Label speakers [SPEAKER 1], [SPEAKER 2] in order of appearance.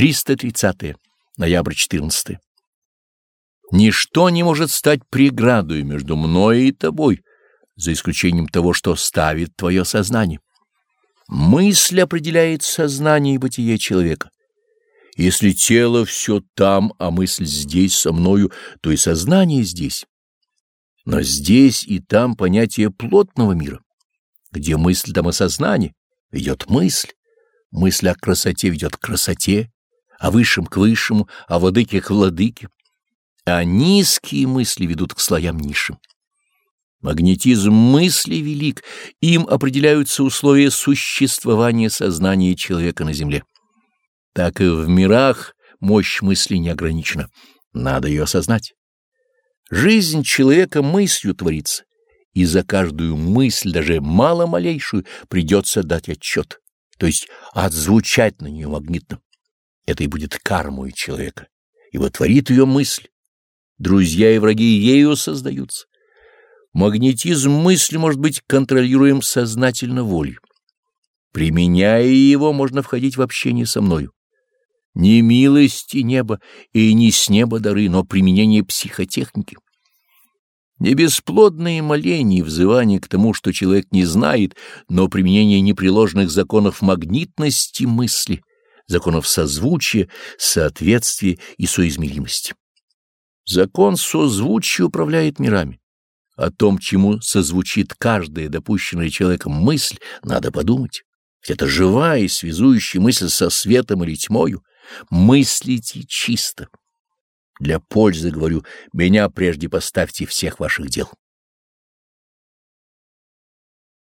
[SPEAKER 1] 330. Ноябрь 14. Ничто не может стать преградой между мной и тобой, за исключением того, что ставит твое сознание. Мысль определяет сознание и бытие человека. Если тело все там, а мысль здесь со мною, то и сознание здесь. Но здесь и там понятие плотного мира. Где мысль, там и сознание. Ведет мысль. Мысль о красоте ведет к красоте, о высшем к высшему, о владыке к владыке. А низкие мысли ведут к слоям низшим. Магнетизм мысли велик, им определяются условия существования сознания человека на Земле. Так и в мирах мощь мысли не ограничена, надо ее осознать. Жизнь человека мыслью творится, и за каждую мысль, даже мало-малейшую, придется дать отчет, то есть отзвучать на нее магнитно. Это и будет кармой человека, ибо творит ее мысль. Друзья и враги ею создаются. Магнетизм мысли может быть контролируем сознательно волей. Применяя его, можно входить в общение со мною. Не милости неба и не с неба дары, но применение психотехники. Не бесплодные моления и взывания к тому, что человек не знает, но применение непреложных законов магнитности мысли, законов созвучия, соответствия и соизмеримости. Закон созвучия управляет мирами. О том, чему созвучит каждая допущенная человеком мысль, надо подумать. Ведь это живая и связующая мысль со светом или тьмою. Мыслите чисто. Для пользы, говорю, меня прежде поставьте всех ваших дел.